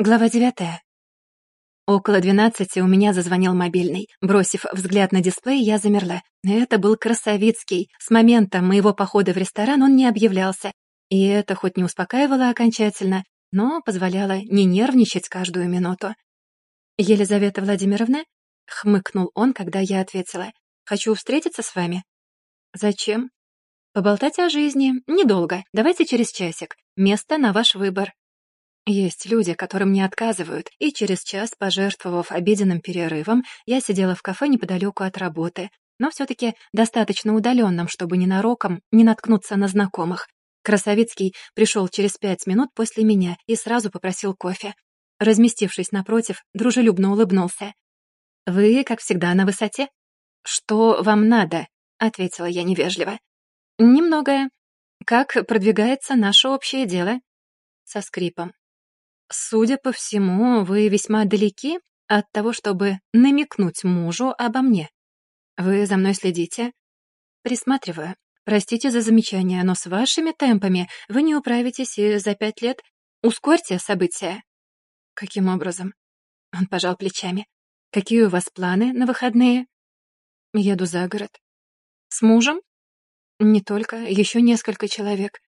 Глава девятая. Около двенадцати у меня зазвонил мобильный. Бросив взгляд на дисплей, я замерла. Это был Красовицкий. С момента моего похода в ресторан он не объявлялся. И это хоть не успокаивало окончательно, но позволяло не нервничать каждую минуту. «Елизавета Владимировна?» — хмыкнул он, когда я ответила. «Хочу встретиться с вами». «Зачем?» «Поболтать о жизни. Недолго. Давайте через часик. Место на ваш выбор». Есть люди, которым не отказывают, и через час, пожертвовав обеденным перерывом, я сидела в кафе неподалеку от работы, но все-таки достаточно удаленном, чтобы ненароком не наткнуться на знакомых. Красовицкий пришел через пять минут после меня и сразу попросил кофе. Разместившись напротив, дружелюбно улыбнулся. «Вы, как всегда, на высоте?» «Что вам надо?» — ответила я невежливо. «Немногое. Как продвигается наше общее дело?» Со скрипом. Судя по всему, вы весьма далеки от того, чтобы намекнуть мужу обо мне. Вы за мной следите? Присматриваю. Простите за замечание, но с вашими темпами вы не управитесь и за пять лет. Ускорьте события. Каким образом? Он пожал плечами. Какие у вас планы на выходные? Еду за город. С мужем? Не только, еще несколько человек.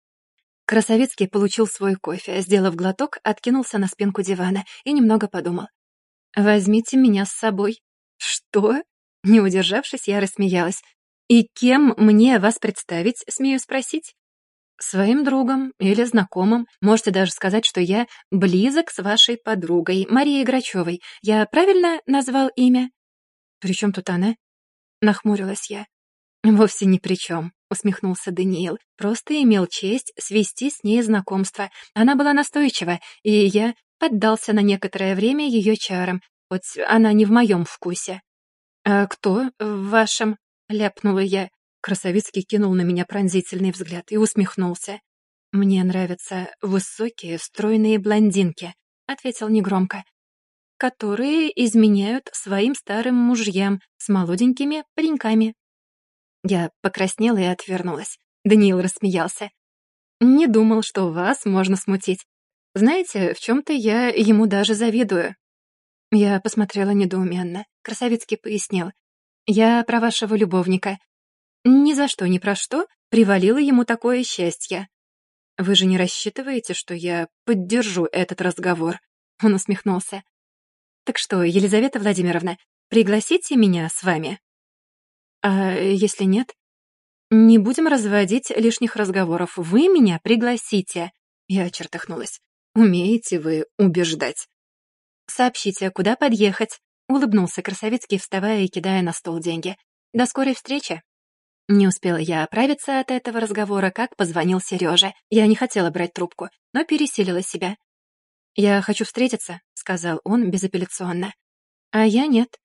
Красовицкий получил свой кофе, сделав глоток, откинулся на спинку дивана и немного подумал. «Возьмите меня с собой». «Что?» Не удержавшись, я рассмеялась. «И кем мне вас представить, смею спросить?» «Своим другом или знакомым. Можете даже сказать, что я близок с вашей подругой, Марией Грачевой. Я правильно назвал имя?» «При чем тут она?» Нахмурилась я. «Вовсе ни при чем. — усмехнулся Даниил. «Просто имел честь свести с ней знакомство. Она была настойчива, и я поддался на некоторое время ее чарам, хоть она не в моем вкусе». «А кто в вашем?» — ляпнула я. Красовицкий кинул на меня пронзительный взгляд и усмехнулся. «Мне нравятся высокие, стройные блондинки», — ответил негромко, «которые изменяют своим старым мужьям с молоденькими пареньками». Я покраснела и отвернулась. Даниил рассмеялся. «Не думал, что вас можно смутить. Знаете, в чем-то я ему даже завидую». Я посмотрела недоуменно. Красавицкий пояснил. «Я про вашего любовника. Ни за что, ни про что привалило ему такое счастье. Вы же не рассчитываете, что я поддержу этот разговор?» Он усмехнулся. «Так что, Елизавета Владимировна, пригласите меня с вами?» А если нет? Не будем разводить лишних разговоров. Вы меня пригласите. Я чертыхнулась. Умеете вы убеждать. Сообщите, куда подъехать. Улыбнулся Красовицкий, вставая и кидая на стол деньги. До скорой встречи. Не успела я оправиться от этого разговора, как позвонил Сережа. Я не хотела брать трубку, но пересилила себя. «Я хочу встретиться», — сказал он безапелляционно. «А я нет.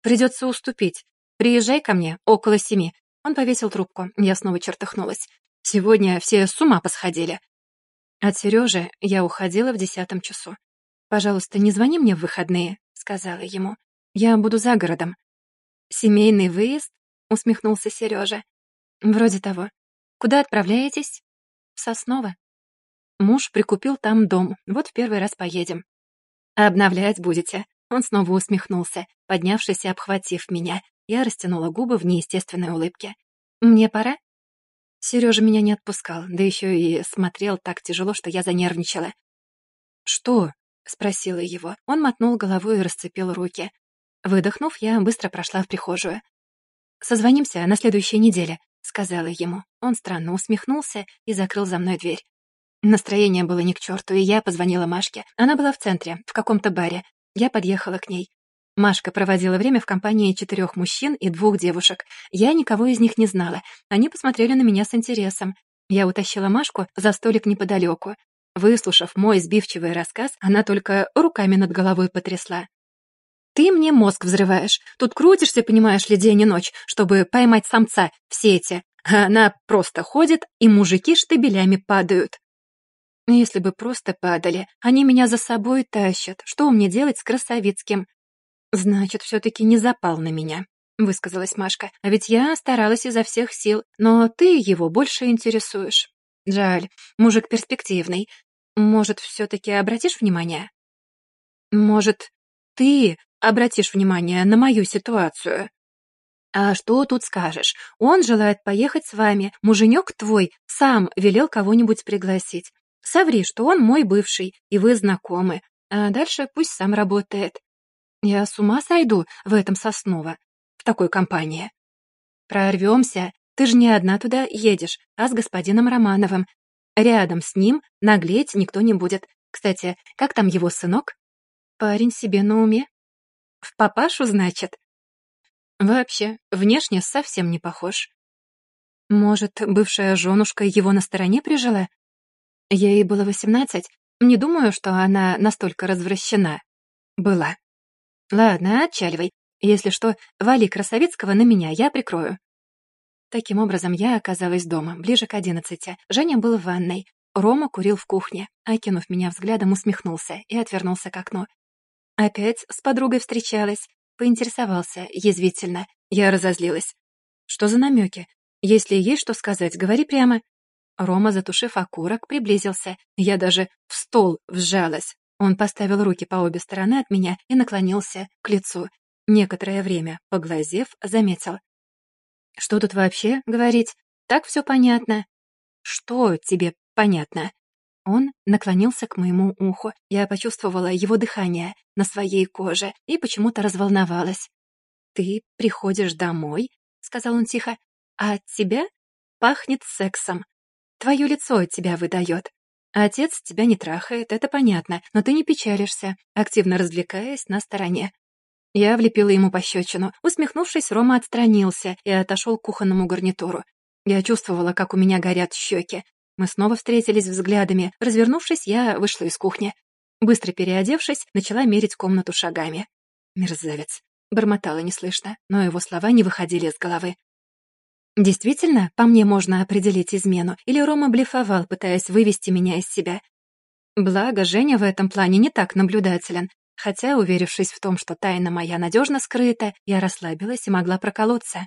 Придется уступить. Приезжай ко мне около семи». Он повесил трубку. Я снова чертыхнулась. Сегодня все с ума посходили. От Сережи я уходила в десятом часу. «Пожалуйста, не звони мне в выходные», — сказала ему. «Я буду за городом». «Семейный выезд?» — усмехнулся Сережа. «Вроде того. Куда отправляетесь?» «В Сосново». Муж прикупил там дом. Вот в первый раз поедем. «Обновлять будете?» Он снова усмехнулся, поднявшись и обхватив меня. Я растянула губы в неестественной улыбке. «Мне пора?» Сережа меня не отпускал, да еще и смотрел так тяжело, что я занервничала. «Что?» — спросила его. Он мотнул головой и расцепил руки. Выдохнув, я быстро прошла в прихожую. «Созвонимся на следующей неделе», — сказала ему. Он странно усмехнулся и закрыл за мной дверь. Настроение было ни к черту, и я позвонила Машке. Она была в центре, в каком-то баре. Я подъехала к ней. Машка проводила время в компании четырех мужчин и двух девушек. Я никого из них не знала. Они посмотрели на меня с интересом. Я утащила Машку за столик неподалеку. Выслушав мой сбивчивый рассказ, она только руками над головой потрясла. «Ты мне мозг взрываешь. Тут крутишься, понимаешь ли, день и ночь, чтобы поймать самца в сети. А она просто ходит, и мужики штабелями падают». «Если бы просто падали, они меня за собой тащат. Что мне делать с Красовицким? «Значит, все-таки не запал на меня», — высказалась Машка. «А ведь я старалась изо всех сил, но ты его больше интересуешь. Жаль, мужик перспективный. Может, все-таки обратишь внимание?» Может, ты обратишь внимание на мою ситуацию?» «А что тут скажешь? Он желает поехать с вами. Муженек твой сам велел кого-нибудь пригласить. Соври, что он мой бывший, и вы знакомы. А дальше пусть сам работает. Я с ума сойду в этом Сосново, в такой компании. Прорвемся. Ты же не одна туда едешь, а с господином Романовым. Рядом с ним наглеть никто не будет. Кстати, как там его сынок? Парень себе на уме. В папашу, значит? Вообще, внешне совсем не похож. Может, бывшая женушка его на стороне прижила? Ей было восемнадцать. Не думаю, что она настолько развращена. Была. Ладно, отчаливай. Если что, вали Красовицкого на меня, я прикрою. Таким образом, я оказалась дома, ближе к одиннадцати. Женя был в ванной. Рома курил в кухне. Окинув меня взглядом, усмехнулся и отвернулся к окну. Опять с подругой встречалась. Поинтересовался, язвительно. Я разозлилась. Что за намеки? Если есть что сказать, говори прямо. Рома, затушив окурок, приблизился. Я даже в стол вжалась. Он поставил руки по обе стороны от меня и наклонился к лицу. Некоторое время, поглазев, заметил. «Что тут вообще говорить? Так все понятно». «Что тебе понятно?» Он наклонился к моему уху. Я почувствовала его дыхание на своей коже и почему-то разволновалась. «Ты приходишь домой», — сказал он тихо, «а от тебя пахнет сексом. Твое лицо от тебя выдает. Отец тебя не трахает, это понятно, но ты не печалишься, активно развлекаясь на стороне. Я влепила ему пощечину. Усмехнувшись, Рома отстранился и отошел к кухонному гарнитуру. Я чувствовала, как у меня горят щеки. Мы снова встретились взглядами. Развернувшись, я вышла из кухни. Быстро переодевшись, начала мерить комнату шагами. «Мерзавец!» — бормотала неслышно, но его слова не выходили из головы. Действительно, по мне можно определить измену, или Рома блефовал, пытаясь вывести меня из себя. Благо, Женя в этом плане не так наблюдателен, хотя, уверившись в том, что тайна моя надежно скрыта, я расслабилась и могла проколоться.